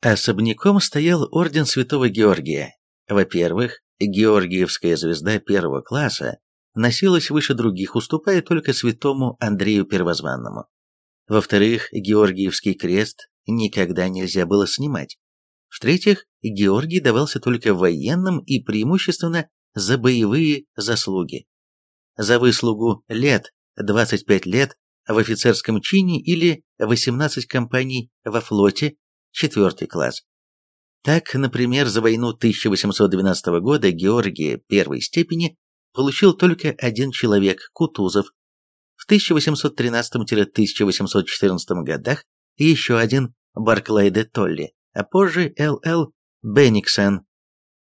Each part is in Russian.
Особняком стоял орден Святого Георгия. Во-первых, Георгиевская звезда первого класса носилась выше других, уступая только святому Андрею Первозванному. Во-вторых, Георгиевский крест никогда нельзя было снимать. В-третьих, Георгий давался только военным и преимущественно за боевые заслуги. За выслугу лет, 25 лет в офицерском чине или 18 компаний во флоте, четвертый класс. Так, например, за войну 1812 года Георгия первой степени получил только один человек – Кутузов. В 1813-1814 годах еще один – Барклай де Толли, а позже Л.Л. Бенниксен.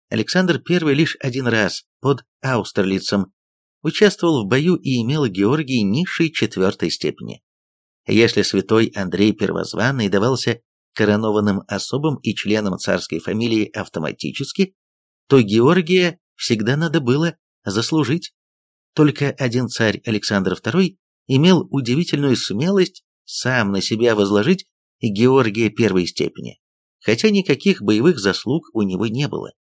Александр I лишь один раз под Аустерлицем участвовал в бою и имел Георгий низшей четвертой степени. Если святой Андрей Первозванный давался коронованным особам и членам царской фамилии автоматически, то Георгия всегда надо было заслужить. Только один царь Александр II имел удивительную смелость сам на себя возложить Георгия первой степени, хотя никаких боевых заслуг у него не было.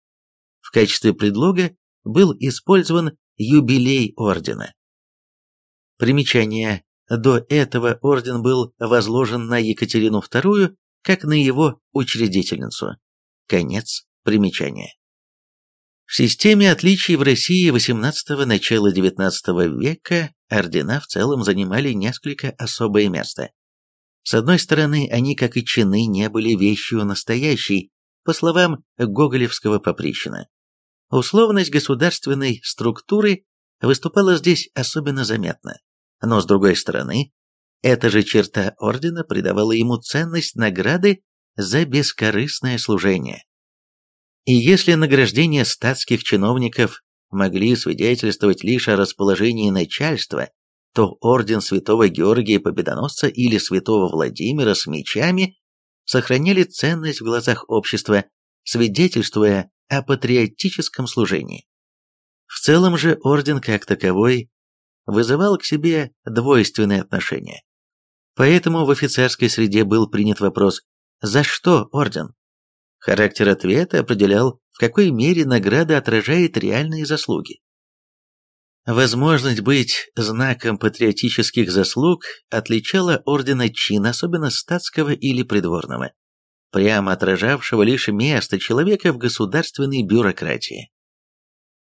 В качестве предлога был использован юбилей ордена. Примечание. До этого орден был возложен на Екатерину II как на его учредительницу. Конец примечания. В системе отличий в России XVIII – начала XIX века ордена в целом занимали несколько особое место. С одной стороны, они, как и чины, не были вещью настоящей, по словам Гоголевского Поприщина. Условность государственной структуры выступала здесь особенно заметно. Но с другой стороны, эта же черта ордена придавала ему ценность награды за бескорыстное служение. И если награждения статских чиновников могли свидетельствовать лишь о расположении начальства, то орден святого Георгия Победоносца или святого Владимира с мечами сохраняли ценность в глазах общества, свидетельствуя о патриотическом служении. В целом же орден как таковой вызывал к себе двойственные отношения. Поэтому в офицерской среде был принят вопрос «За что орден?». Характер ответа определял, в какой мере награда отражает реальные заслуги. Возможность быть знаком патриотических заслуг отличала ордена чин, особенно статского или придворного, прямо отражавшего лишь место человека в государственной бюрократии.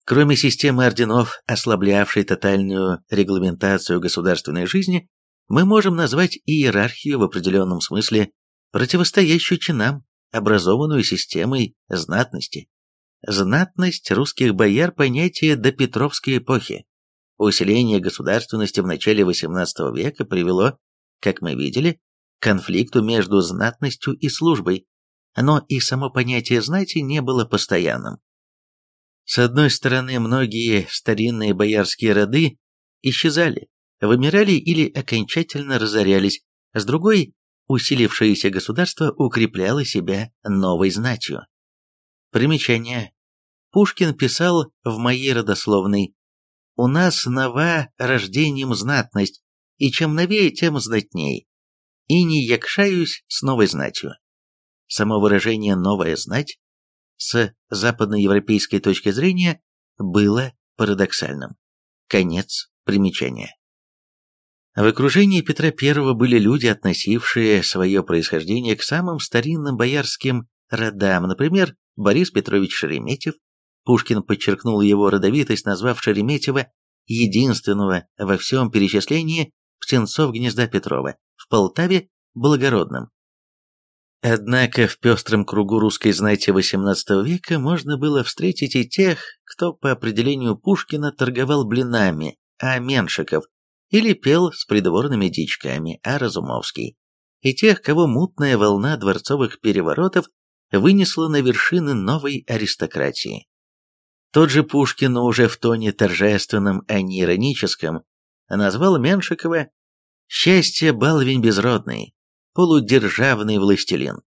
Кроме системы орденов, ослаблявшей тотальную регламентацию государственной жизни, мы можем назвать иерархию в определенном смысле противостоящую чинам, образованную системой знатности. Знатность русских бояр – понятие до Петровской эпохи. Усиление государственности в начале XVIII века привело, как мы видели, к конфликту между знатностью и службой, но и само понятие знати не было постоянным. С одной стороны, многие старинные боярские роды исчезали, вымирали или окончательно разорялись, с другой усилившееся государство укрепляло себя новой знатью. Примечание. Пушкин писал в моей родословной «У нас нова рождением знатность, и чем новее, тем знатней, и не якшаюсь с новой знатью». Само выражение «новая знать» с западноевропейской точки зрения было парадоксальным. Конец примечания. В окружении Петра I были люди, относившие свое происхождение к самым старинным боярским родам, например, Борис Петрович Шереметьев. Пушкин подчеркнул его родовитость, назвав Шереметьева единственного во всем перечислении птенцов гнезда Петрова в Полтаве благородным. Однако в пестром кругу русской знати XVIII века можно было встретить и тех, кто по определению Пушкина торговал блинами, а Меншиков или пел с придворными дичками, а Разумовский, и тех, кого мутная волна дворцовых переворотов вынесла на вершины новой аристократии. Тот же Пушкин, уже в тоне торжественном, а не ироническом, назвал Меншикова «счастье балвень безродный, полудержавный властелин».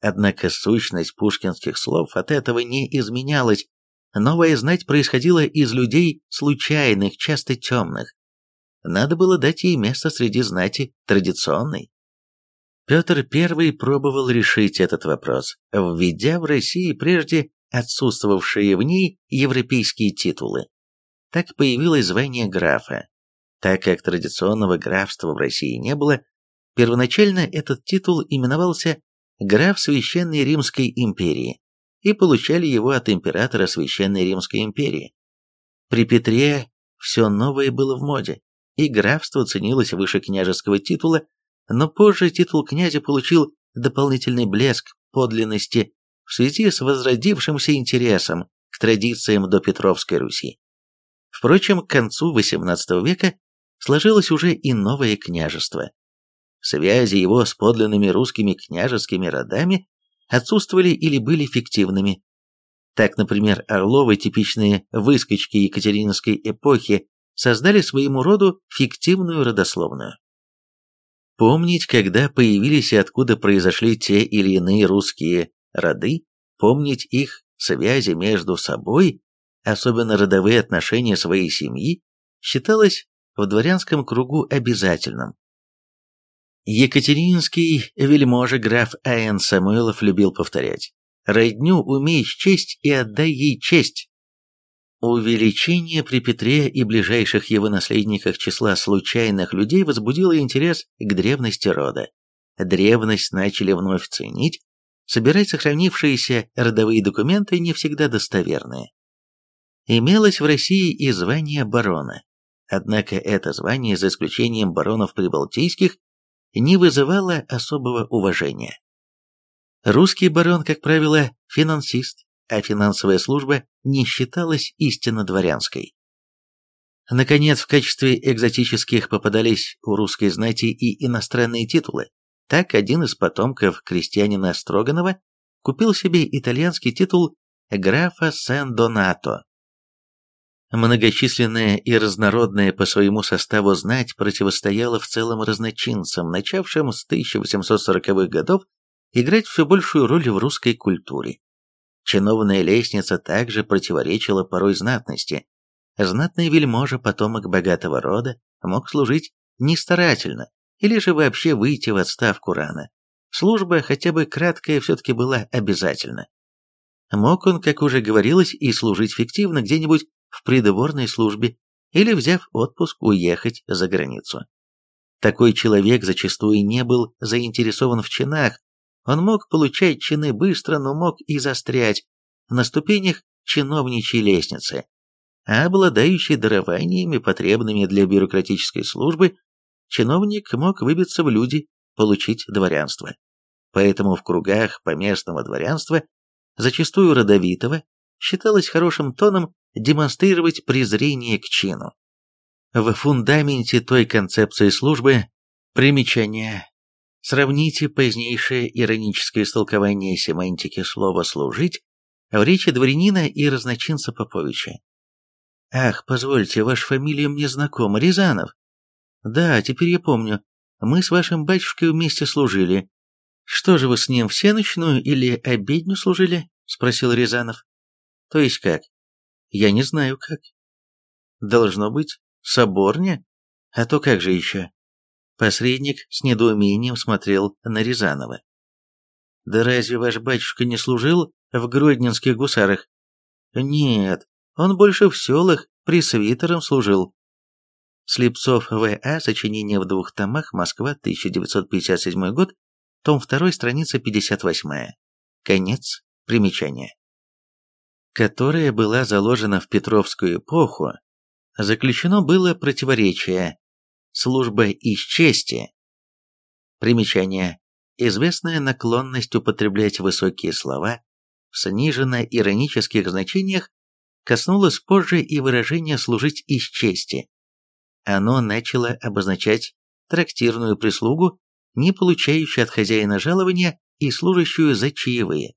Однако сущность пушкинских слов от этого не изменялась, новая знать происходила из людей случайных, часто темных, надо было дать ей место среди знати традиционной. Петр I пробовал решить этот вопрос, введя в России прежде отсутствовавшие в ней европейские титулы. Так появилось звание графа. Так как традиционного графства в России не было, первоначально этот титул именовался граф Священной Римской империи и получали его от императора Священной Римской империи. При Петре все новое было в моде, и графство ценилось выше княжеского титула, но позже титул князя получил дополнительный блеск подлинности в связи с возродившимся интересом к традициям до Петровской Руси. Впрочем, к концу XVIII века сложилось уже и новое княжество. Связи его с подлинными русскими княжескими родами отсутствовали или были фиктивными. Так, например, Орловы, типичные выскочки Екатерининской эпохи, создали своему роду фиктивную родословную. Помнить, когда появились и откуда произошли те или иные русские роды, помнить их связи между собой, особенно родовые отношения своей семьи, считалось в дворянском кругу обязательным. Екатерининский вельможа граф А.Н. Самойлов любил повторять «Родню умей честь и отдай ей честь». Увеличение при Петре и ближайших его наследниках числа случайных людей возбудило интерес к древности рода. Древность начали вновь ценить, собирать сохранившиеся родовые документы не всегда достоверные. Имелось в России и звание барона, однако это звание, за исключением баронов прибалтийских, не вызывало особого уважения. Русский барон, как правило, финансист, а финансовая служба не считалась истинно дворянской. Наконец, в качестве экзотических попадались у русской знати и иностранные титулы. Так, один из потомков крестьянина Строганова купил себе итальянский титул графа Сен-Донато. Многочисленная и разнородная по своему составу знать противостояла в целом разночинцам, начавшим с 1840-х годов играть все большую роль в русской культуре. Чиновная лестница также противоречила порой знатности. Знатный вельможа, потомок богатого рода, мог служить нестарательно или же вообще выйти в отставку рано. Служба, хотя бы краткая, все-таки была обязательна. Мог он, как уже говорилось, и служить фиктивно где-нибудь в придворной службе или, взяв отпуск, уехать за границу. Такой человек зачастую не был заинтересован в чинах, он мог получать чины быстро, но мог и застрять на ступенях чиновничьей лестницы. А обладающий дарованиями, потребными для бюрократической службы, чиновник мог выбиться в люди, получить дворянство. Поэтому в кругах поместного дворянства, зачастую родовитого, считалось хорошим тоном демонстрировать презрение к чину. В фундаменте той концепции службы примечание Сравните позднейшее ироническое истолкование семантики слова «служить» в речи дворянина и разночинца Поповича. «Ах, позвольте, ваша фамилия мне знакома, Рязанов». «Да, теперь я помню. Мы с вашим батюшкой вместе служили. Что же вы с ним, всеночную или обедню служили?» — спросил Рязанов. «То есть как?» «Я не знаю как». «Должно быть, соборня? А то как же еще?» Посредник с недоумением смотрел на Рязанова. «Да разве ваш батюшка не служил в Гродненских гусарах?» «Нет, он больше в селах пресвитером служил». Слепцов В.А. Сочинение в двух томах. Москва, 1957 год. Том 2, страница 58. Конец примечания. Которая была заложена в Петровскую эпоху, заключено было противоречие служба из чести. Примечание. Известная наклонность употреблять высокие слова в сниженно-иронических значениях коснулась позже и выражения «служить из чести». Оно начало обозначать трактирную прислугу, не получающую от хозяина жалования и служащую за чаевые.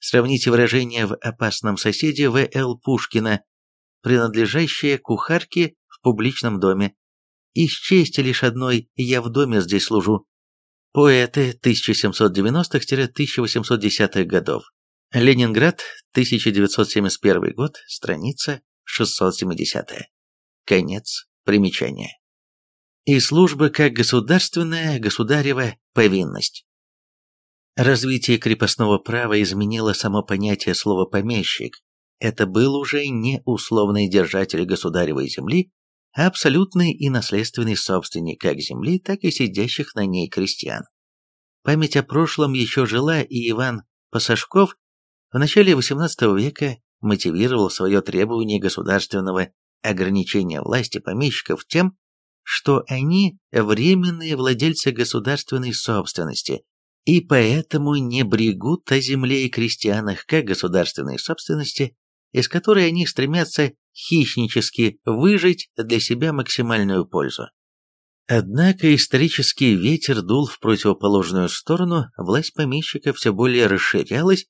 Сравните выражение в «Опасном соседе» В.Л. Пушкина, принадлежащее кухарке в публичном доме, из чести лишь одной я в доме здесь служу. Поэты 1790-1810 годов. Ленинград, 1971 год, страница 670. Конец примечания. и служба как государственная государева повинность. Развитие крепостного права изменило само понятие слова «помещик». Это был уже не условный держатель государевой земли, абсолютный и наследственный собственник как земли, так и сидящих на ней крестьян. Память о прошлом еще жила, и Иван Пасашков в начале XVIII века мотивировал свое требование государственного ограничения власти помещиков тем, что они временные владельцы государственной собственности и поэтому не брегут о земле и крестьянах как государственной собственности, из которой они стремятся хищнически выжить для себя максимальную пользу. Однако исторический ветер дул в противоположную сторону, власть помещика все более расширялась,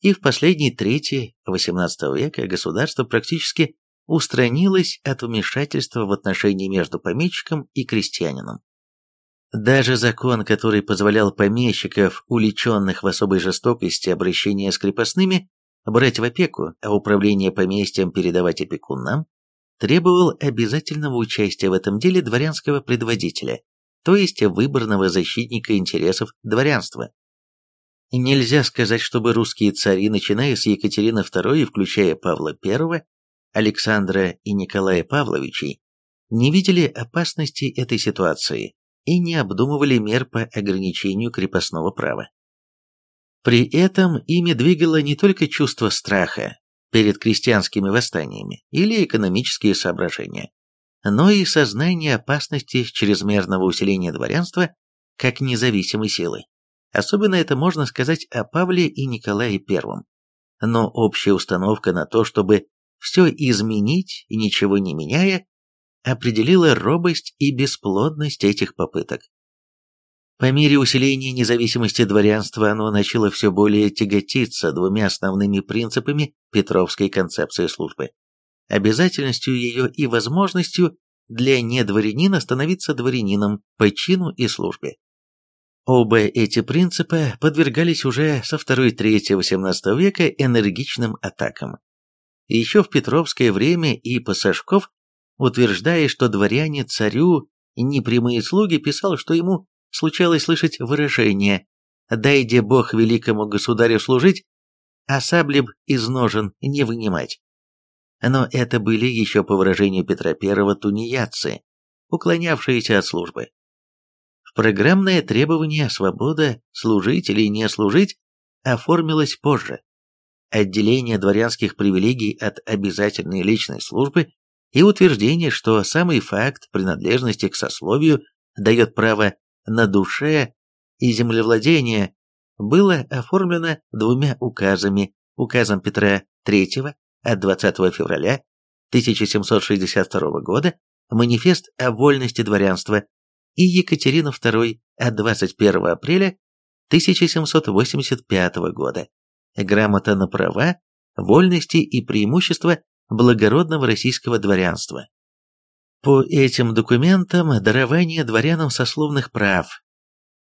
и в последней трети XVIII века государство практически устранилось от вмешательства в отношения между помещиком и крестьянином. Даже закон, который позволял помещиков, уличенных в особой жестокости обращения с крепостными, брать в опеку, а управление поместьем передавать опекунам, требовал обязательного участия в этом деле дворянского предводителя, то есть выборного защитника интересов дворянства. Нельзя сказать, чтобы русские цари, начиная с Екатерины II и включая Павла I, Александра и Николая Павловичей, не видели опасности этой ситуации и не обдумывали мер по ограничению крепостного права. При этом ими двигало не только чувство страха перед крестьянскими восстаниями или экономические соображения, но и сознание опасности чрезмерного усиления дворянства как независимой силы. Особенно это можно сказать о Павле и Николае I. Но общая установка на то, чтобы все изменить и ничего не меняя, определила робость и бесплодность этих попыток. По мере усиления независимости дворянства оно начало все более тяготиться двумя основными принципами Петровской концепции службы. Обязательностью ее и возможностью для недворянина становиться дворянином по чину и службе. Оба эти принципа подвергались уже со второй трети XVIII века энергичным атакам. Еще в Петровское время и Пасашков, утверждая, что дворяне царю непрямые слуги, писал, что ему случалось слышать выражение «Дайде Бог великому государю служить, а саблеб из ножен не вынимать». Но это были еще по выражению Петра I тунеядцы, уклонявшиеся от службы. В программное требование свобода служить или не служить оформилось позже. Отделение дворянских привилегий от обязательной личной службы и утверждение, что самый факт принадлежности к сословию дает право на душе и землевладение было оформлено двумя указами, указом Петра III от 20 февраля 1762 года «Манифест о вольности дворянства» и Екатерина II от 21 апреля 1785 года «Грамота на права, вольности и преимущества благородного российского дворянства». По этим документам дарование дворянам сословных прав,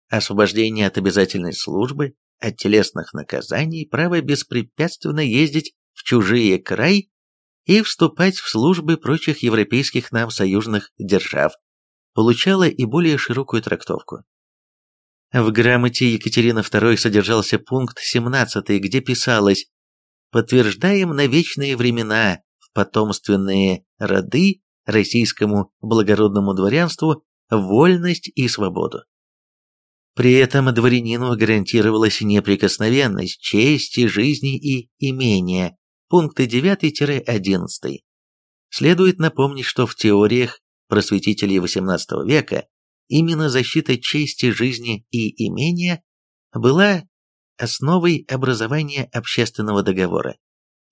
освобождение от обязательной службы, от телесных наказаний, право беспрепятственно ездить в чужие край и вступать в службы прочих европейских нам союзных держав, получало и более широкую трактовку. В грамоте Екатерины II содержался пункт 17, где писалось «Подтверждаем на вечные времена в потомственные роды российскому благородному дворянству вольность и свободу. При этом дворянину гарантировалась неприкосновенность чести, жизни и имения, пункты 9-11. Следует напомнить, что в теориях просветителей XVIII века именно защита чести, жизни и имения была основой образования общественного договора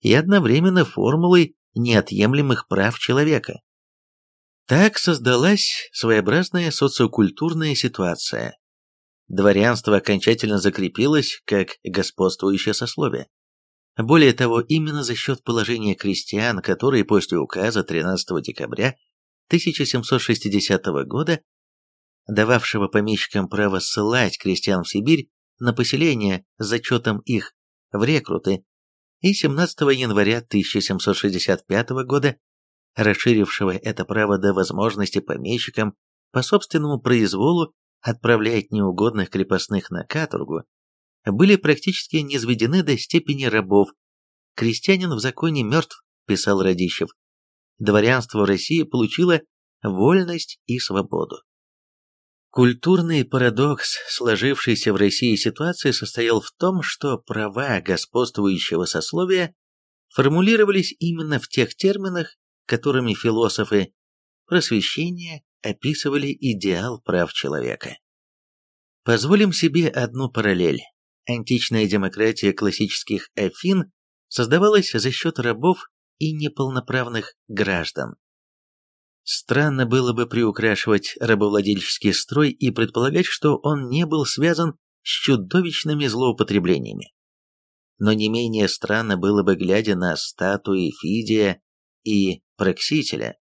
и одновременно формулой неотъемлемых прав человека. Так создалась своеобразная социокультурная ситуация. Дворянство окончательно закрепилось как господствующее сословие. Более того, именно за счет положения крестьян, которые после указа 13 декабря 1760 года, дававшего помещикам право ссылать крестьян в Сибирь на поселение с зачетом их в рекруты, и 17 января 1765 года расширившего это право до возможности помещикам по собственному произволу отправлять неугодных крепостных на каторгу, были практически низведены до степени рабов. Крестьянин в законе мертв, писал Радищев. Дворянство России получило вольность и свободу. Культурный парадокс сложившейся в России ситуации состоял в том, что права господствующего сословия формулировались именно в тех терминах, которыми философы просвещения описывали идеал прав человека. Позволим себе одну параллель. Античная демократия классических Афин создавалась за счет рабов и неполноправных граждан. Странно было бы приукрашивать рабовладельческий строй и предполагать, что он не был связан с чудовищными злоупотреблениями. Но не менее странно было бы, глядя на статуи Фидия и Проксителя,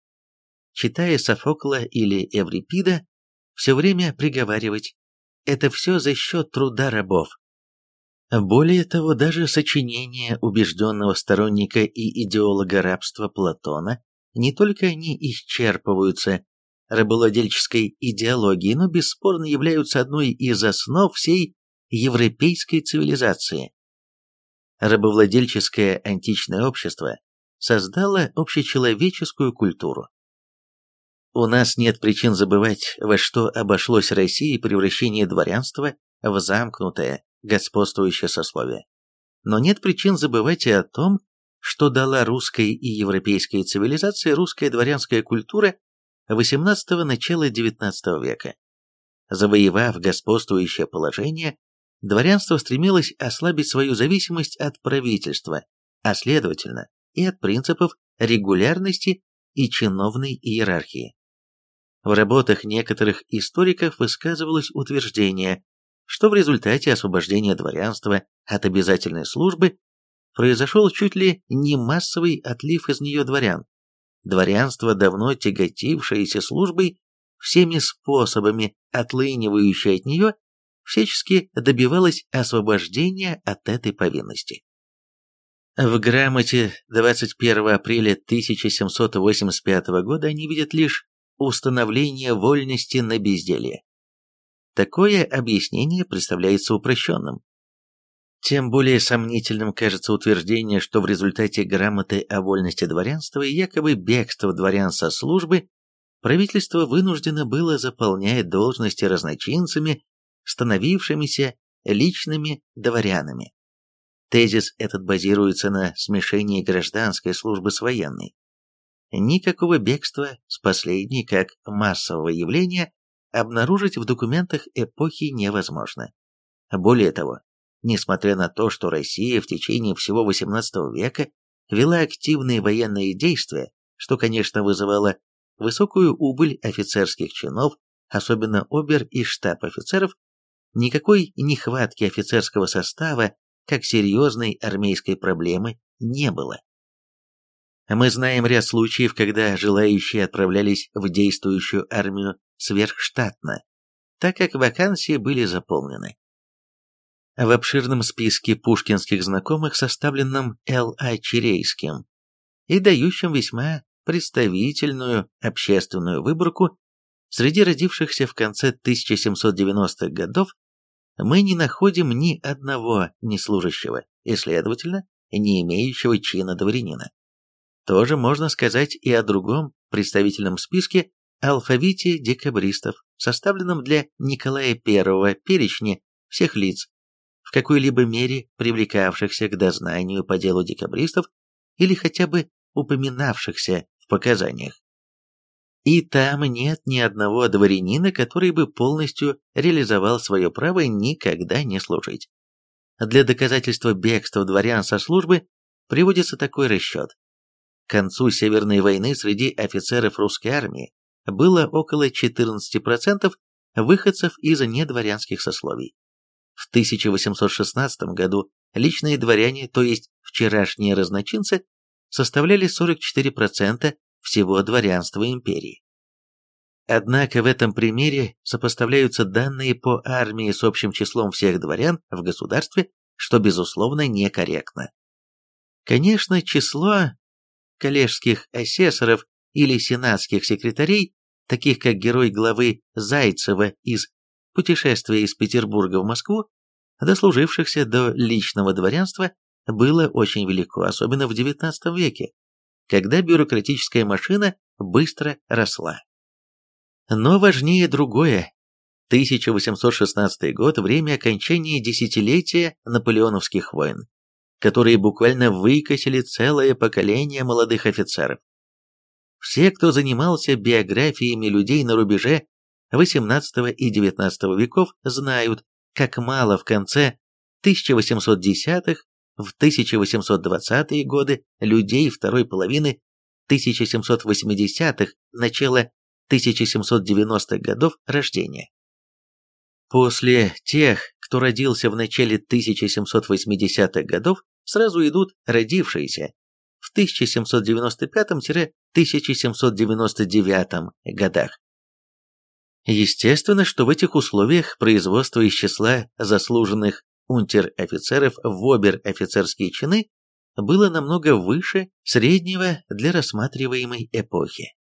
читая Софокла или Эврипида, все время приговаривать «это все за счет труда рабов». Более того, даже сочинения убежденного сторонника и идеолога рабства Платона не только не исчерпываются рабовладельческой идеологией, но бесспорно являются одной из основ всей европейской цивилизации. Рабовладельческое античное общество создало общечеловеческую культуру. У нас нет причин забывать, во что обошлось России превращение дворянства в замкнутое, господствующее сословие. Но нет причин забывать и о том, что дала русской и европейской цивилизации русская дворянская культура XVIII – начала XIX века. Завоевав господствующее положение, дворянство стремилось ослабить свою зависимость от правительства, а следовательно и от принципов регулярности и чиновной иерархии. В работах некоторых историков высказывалось утверждение, что в результате освобождения дворянства от обязательной службы произошел чуть ли не массовый отлив из нее дворян. Дворянство, давно тяготившееся службой, всеми способами отлынивающее от нее, всячески добивалось освобождения от этой повинности. В грамоте 21 апреля 1785 года они видят лишь установление вольности на безделье. Такое объяснение представляется упрощенным. Тем более сомнительным кажется утверждение, что в результате грамоты о вольности дворянства и якобы бегства дворян со службы правительство вынуждено было заполнять должности разночинцами, становившимися личными дворянами. Тезис этот базируется на смешении гражданской службы с военной. Никакого бегства с последней как массового явления обнаружить в документах эпохи невозможно. Более того, несмотря на то, что Россия в течение всего XVIII века вела активные военные действия, что, конечно, вызывало высокую убыль офицерских чинов, особенно обер- и штаб-офицеров, никакой нехватки офицерского состава, как серьезной армейской проблемы, не было. Мы знаем ряд случаев, когда желающие отправлялись в действующую армию сверхштатно, так как вакансии были заполнены. В обширном списке пушкинских знакомых, составленном Л.А. Черейским, и дающем весьма представительную общественную выборку, среди родившихся в конце 1790-х годов мы не находим ни одного неслужащего и, следовательно, не имеющего чина дворянина. Тоже можно сказать и о другом представительном списке алфавите декабристов, составленном для Николая I перечне всех лиц, в какой-либо мере привлекавшихся к дознанию по делу декабристов или хотя бы упоминавшихся в показаниях. И там нет ни одного дворянина, который бы полностью реализовал свое право никогда не служить. Для доказательства бегства дворян со службы приводится такой расчет. К концу Северной войны среди офицеров русской армии было около 14% выходцев из недворянских сословий. В 1816 году личные дворяне, то есть вчерашние разночинцы, составляли 44% всего дворянства империи. Однако в этом примере сопоставляются данные по армии с общим числом всех дворян в государстве, что безусловно некорректно. Конечно, число коллежских асессоров или сенатских секретарей таких как герой главы Зайцева из «Путешествия из Петербурга в Москву», дослужившихся до личного дворянства, было очень велико, особенно в XIX веке, когда бюрократическая машина быстро росла. Но важнее другое. 1816 год – время окончания десятилетия наполеоновских войн, которые буквально выкосили целое поколение молодых офицеров. Все, кто занимался биографиями людей на рубеже XVIII и XIX веков, знают, как мало в конце 1810-х, в 1820-е годы людей второй половины 1780-х, начала 1790-х годов рождения. После тех, кто родился в начале 1780-х годов, сразу идут родившиеся в 1795-1799 годах. Естественно, что в этих условиях производство из числа заслуженных унтер-офицеров в обер-офицерские чины было намного выше среднего для рассматриваемой эпохи.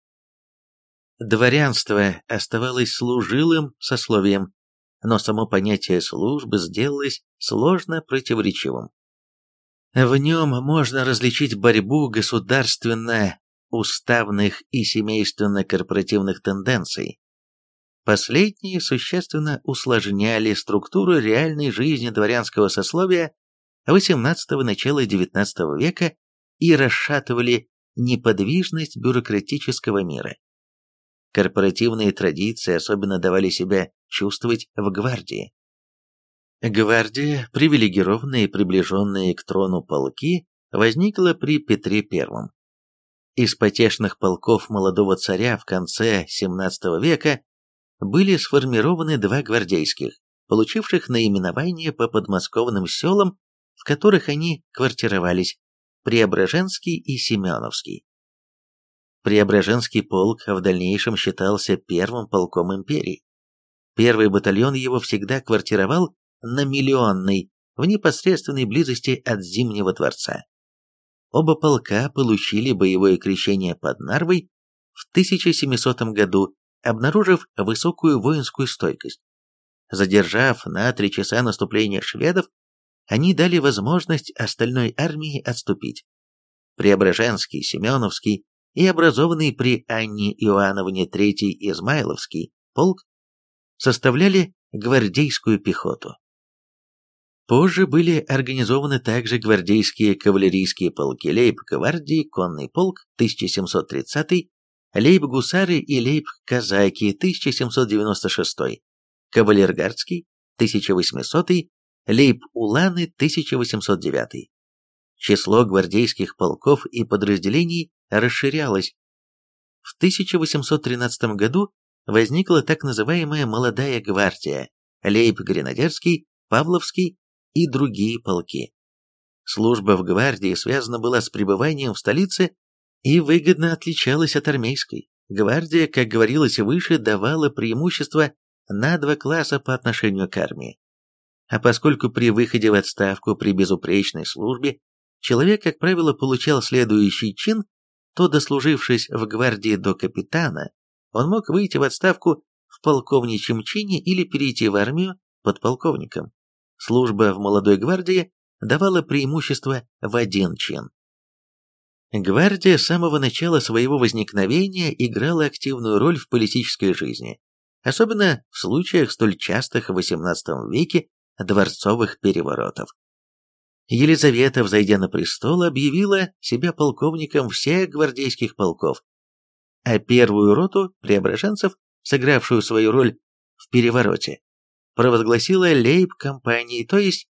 Дворянство оставалось служилым сословием, но само понятие службы сделалось сложно противоречивым. В нем можно различить борьбу государственно-уставных и семейственно-корпоративных тенденций. Последние существенно усложняли структуру реальной жизни дворянского сословия XVIII – начала XIX века и расшатывали неподвижность бюрократического мира. Корпоративные традиции особенно давали себя чувствовать в гвардии. Гвардия, привилегированные и приближенные к трону полки, возникла при Петре I. Из потешных полков молодого царя в конце XVII века были сформированы два гвардейских, получивших наименование по подмосковным селам, в которых они квартировались, Преображенский и Семеновский. Преображенский полк в дальнейшем считался первым полком империи. Первый батальон его всегда квартировал на Миллионной, в непосредственной близости от Зимнего дворца. Оба полка получили боевое крещение под Нарвой в 1700 году, обнаружив высокую воинскую стойкость. Задержав на три часа наступление шведов, они дали возможность остальной армии отступить. Преображенский, Семеновский и образованный при Анне Иоанновне III Измайловский полк составляли гвардейскую пехоту. Позже были организованы также гвардейские кавалерийские полки лейб-гвардии, конный полк 1730 лейб-гусары и лейб-казаки 1796 кавалергардский 1800 лейб-уланы 1809 Число гвардейских полков и подразделений расширялось. В 1813 году возникла так называемая «молодая гвардия», лейб-гренадерский, Павловский и другие полки. Служба в гвардии связана была с пребыванием в столице и выгодно отличалась от армейской. Гвардия, как говорилось выше, давала преимущество на два класса по отношению к армии. А поскольку при выходе в отставку при безупречной службе человек, как правило, получал следующий чин, то, дослужившись в гвардии до капитана, он мог выйти в отставку в полковничьем чине или перейти в армию подполковником. Служба в молодой гвардии давала преимущество в один чин. Гвардия с самого начала своего возникновения играла активную роль в политической жизни, особенно в случаях столь частых в XVIII веке дворцовых переворотов. Елизавета, взойдя на престол, объявила себя полковником всех гвардейских полков, а первую роту преображенцев, сыгравшую свою роль в перевороте, провозгласила лейб-компанией, то есть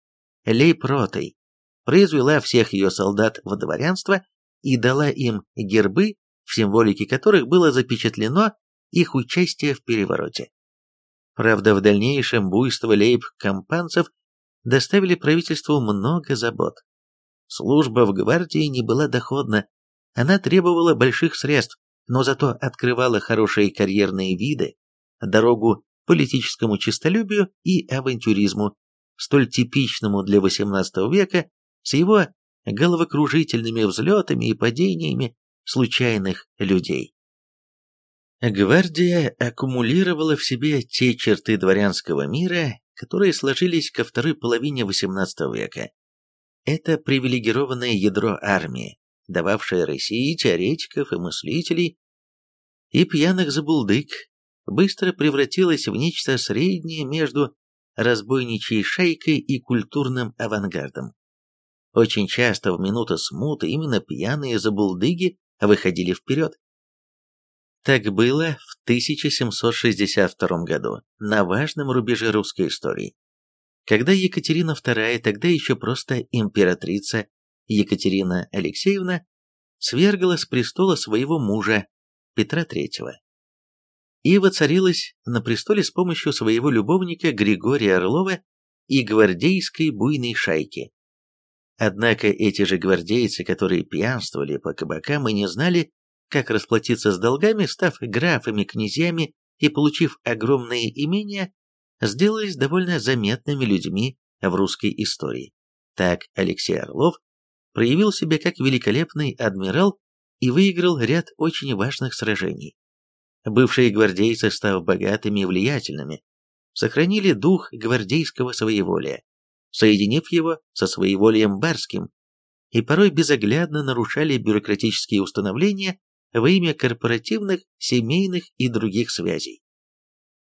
лейб-ротой, произвела всех ее солдат в дворянство и дала им гербы, в символике которых было запечатлено их участие в перевороте. Правда, в дальнейшем буйство лейб-компанцев доставили правительству много забот. Служба в гвардии не была доходна, она требовала больших средств, но зато открывала хорошие карьерные виды, дорогу политическому честолюбию и авантюризму, столь типичному для XVIII века с его головокружительными взлетами и падениями случайных людей. Гвардия аккумулировала в себе те черты дворянского мира, которые сложились ко второй половине XVIII века. Это привилегированное ядро армии, дававшее России теоретиков и мыслителей, и пьяных забулдык, быстро превратилось в нечто среднее между разбойничьей шайкой и культурным авангардом. Очень часто в минуты смуты именно пьяные забулдыги выходили вперед. Так было в 1762 году, на важном рубеже русской истории, когда Екатерина II, тогда еще просто императрица Екатерина Алексеевна, свергла с престола своего мужа Петра III и воцарилась на престоле с помощью своего любовника Григория Орлова и гвардейской буйной шайки. Однако эти же гвардейцы, которые пьянствовали по кабакам и не знали, как расплатиться с долгами, став графами, князьями и получив огромные имения, сделались довольно заметными людьми в русской истории. Так Алексей Орлов проявил себя как великолепный адмирал и выиграл ряд очень важных сражений. Бывшие гвардейцы, став богатыми и влиятельными, сохранили дух гвардейского своеволия, соединив его со своеволием барским, и порой безоглядно нарушали бюрократические установления во имя корпоративных, семейных и других связей.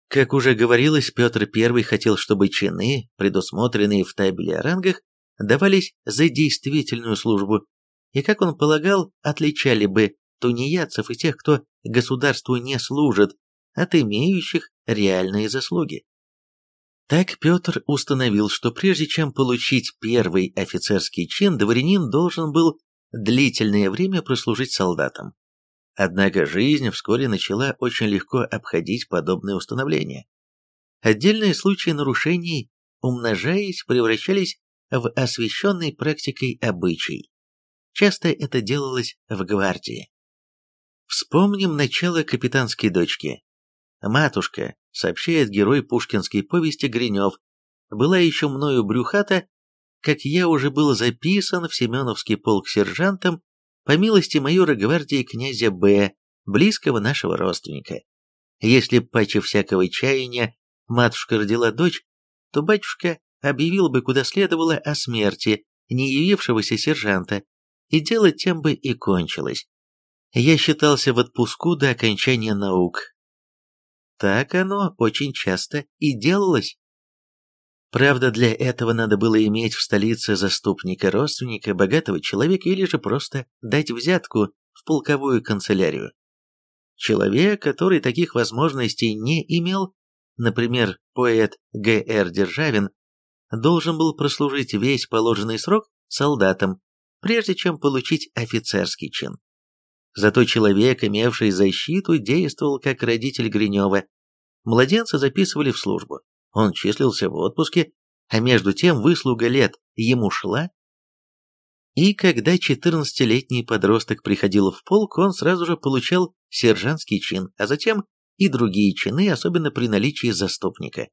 Как уже говорилось, Петр I хотел, чтобы чины, предусмотренные в табеле о рангах, давались за действительную службу, и, как он полагал, отличали бы тунеядцев и тех, кто государству не служит, от имеющих реальные заслуги. Так Петр установил, что прежде чем получить первый офицерский чин, дворянин должен был длительное время прослужить солдатом. Однако жизнь вскоре начала очень легко обходить подобные установления. Отдельные случаи нарушений, умножаясь, превращались в освященный практикой обычай. Часто это делалось в гвардии. Вспомним начало капитанской дочки. Матушка, сообщает герой пушкинской повести Гринев, была еще мною брюхата, как я уже был записан в Семеновский полк сержантом по милости майора гвардии князя Б, близкого нашего родственника. Если паче всякого чаяния матушка родила дочь, то батюшка объявил бы куда следовало о смерти не явившегося сержанта, и дело тем бы и кончилось. Я считался в отпуску до окончания наук. Так оно очень часто и делалось. Правда, для этого надо было иметь в столице заступника, родственника, богатого человека или же просто дать взятку в полковую канцелярию. Человек, который таких возможностей не имел, например, поэт Г.Р. Державин, должен был прослужить весь положенный срок солдатом, прежде чем получить офицерский чин. Зато человек, имевший защиту, действовал как родитель Гринева. Младенца записывали в службу, он числился в отпуске, а между тем выслуга лет ему шла. И когда 14-летний подросток приходил в полк, он сразу же получал сержантский чин, а затем и другие чины, особенно при наличии заступника.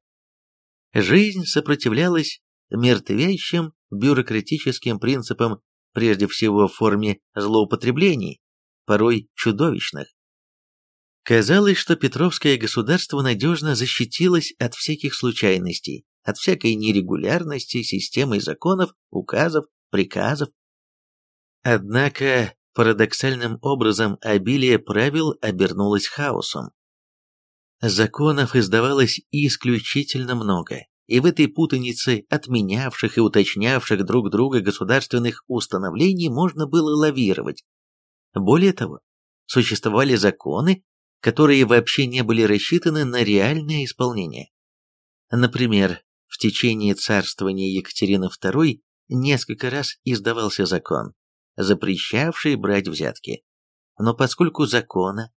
Жизнь сопротивлялась мертвящим бюрократическим принципам, прежде всего в форме злоупотреблений, порой чудовищных. Казалось, что Петровское государство надежно защитилось от всяких случайностей, от всякой нерегулярности системой законов, указов, приказов. Однако парадоксальным образом обилие правил обернулось хаосом. Законов издавалось исключительно много, и в этой путанице отменявших и уточнявших друг друга государственных установлений можно было лавировать. Более того, существовали законы, которые вообще не были рассчитаны на реальное исполнение. Например, в течение царствования Екатерины II несколько раз издавался закон, запрещавший брать взятки. Но поскольку закона,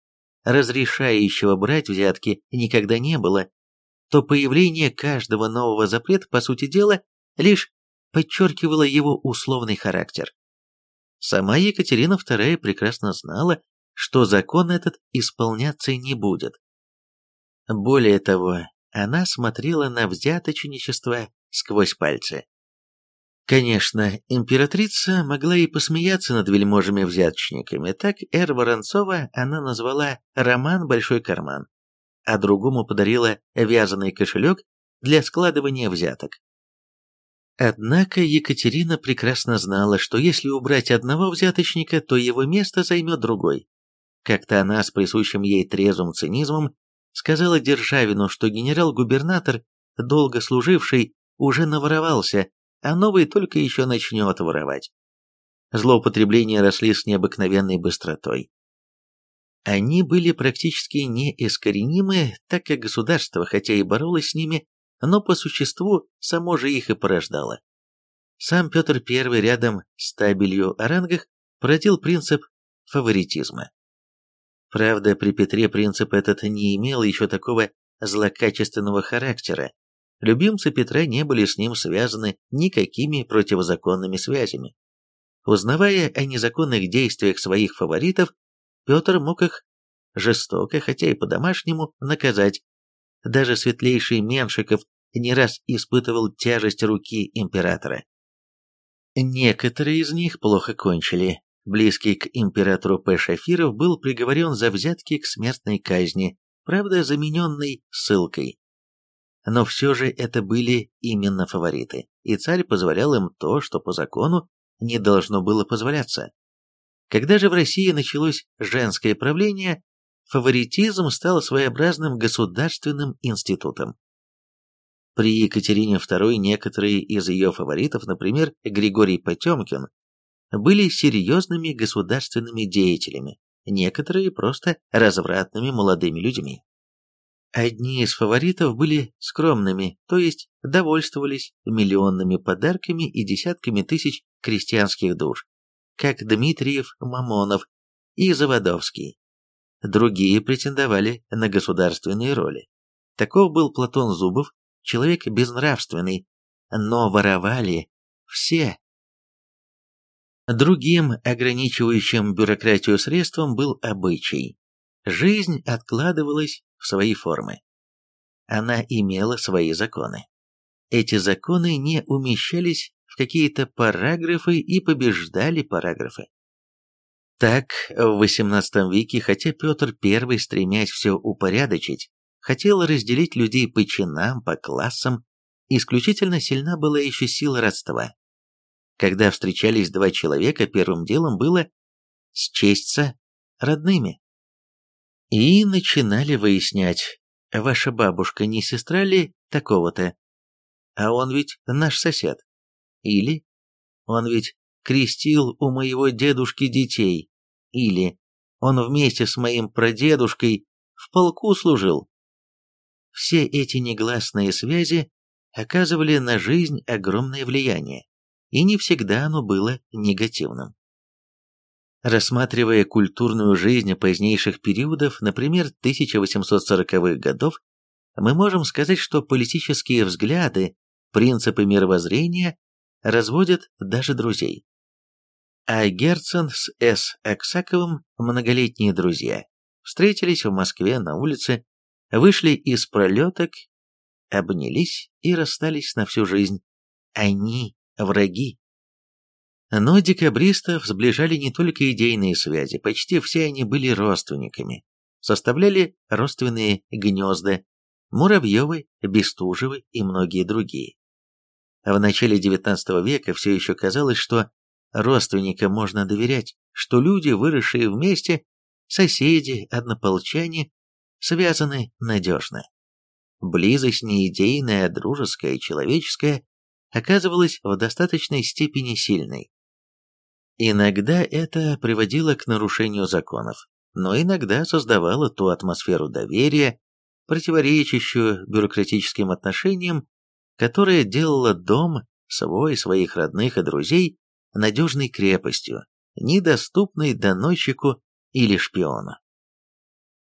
разрешающего брать взятки, никогда не было, то появление каждого нового запрета, по сути дела, лишь подчеркивало его условный характер. Сама Екатерина II прекрасно знала, что закон этот исполняться не будет. Более того, она смотрела на взяточничество сквозь пальцы. Конечно, императрица могла и посмеяться над вельможами-взяточниками, так Эр Воронцова она назвала «роман Большой карман», а другому подарила вязаный кошелек для складывания взяток. Однако Екатерина прекрасно знала, что если убрать одного взяточника, то его место займет другой. Как-то она с присущим ей трезвым цинизмом сказала Державину, что генерал-губернатор, долго служивший, уже наворовался, а новый только еще начнет воровать. Злоупотребления росли с необыкновенной быстротой. Они были практически неискоренимы, так как государство, хотя и боролось с ними, но по существу само же их и порождало. Сам Петр I рядом с табелью о рангах породил принцип фаворитизма. Правда, при Петре принцип этот не имел еще такого злокачественного характера, Любимцы Петра не были с ним связаны никакими противозаконными связями. Узнавая о незаконных действиях своих фаворитов, Петр мог их жестоко, хотя и по-домашнему, наказать. Даже светлейший Меншиков не раз испытывал тяжесть руки императора. Некоторые из них плохо кончили. Близкий к императору П. Шафиров был приговорен за взятки к смертной казни, правда замененной ссылкой но все же это были именно фавориты, и царь позволял им то, что по закону не должно было позволяться. Когда же в России началось женское правление, фаворитизм стал своеобразным государственным институтом. При Екатерине II некоторые из ее фаворитов, например, Григорий Потемкин, были серьезными государственными деятелями, некоторые просто развратными молодыми людьми. Одни из фаворитов были скромными, то есть довольствовались миллионными подарками и десятками тысяч крестьянских душ, как Дмитриев, Мамонов и Заводовский. Другие претендовали на государственные роли. Таков был Платон Зубов, человек безнравственный, но воровали все. Другим ограничивающим бюрократию средством был обычай. Жизнь откладывалась в свои формы. Она имела свои законы. Эти законы не умещались в какие-то параграфы и побеждали параграфы. Так, в XVIII веке, хотя Петр I, стремясь все упорядочить, хотел разделить людей по чинам, по классам, исключительно сильна была еще сила родства. Когда встречались два человека, первым делом было счесть родными. И начинали выяснять, ваша бабушка не сестра ли такого-то? А он ведь наш сосед. Или он ведь крестил у моего дедушки детей. Или он вместе с моим прадедушкой в полку служил. Все эти негласные связи оказывали на жизнь огромное влияние, и не всегда оно было негативным. Рассматривая культурную жизнь позднейших периодов, например, 1840-х годов, мы можем сказать, что политические взгляды, принципы мировоззрения разводят даже друзей. А Герцен с С. Аксаковым, многолетние друзья, встретились в Москве на улице, вышли из пролеток, обнялись и расстались на всю жизнь. Они враги. Но декабристов сближали не только идейные связи, почти все они были родственниками, составляли родственные гнезда, Муравьевы, Бестужевы и многие другие. В начале XIX века все еще казалось, что родственникам можно доверять, что люди, выросшие вместе, соседи, однополчане, связаны надежно. Близость не идейная, дружеская, человеческая, оказывалась в достаточной степени сильной. Иногда это приводило к нарушению законов, но иногда создавало ту атмосферу доверия, противоречащую бюрократическим отношениям, которая делала дом, свой, своих родных и друзей, надежной крепостью, недоступной доносчику или шпиону.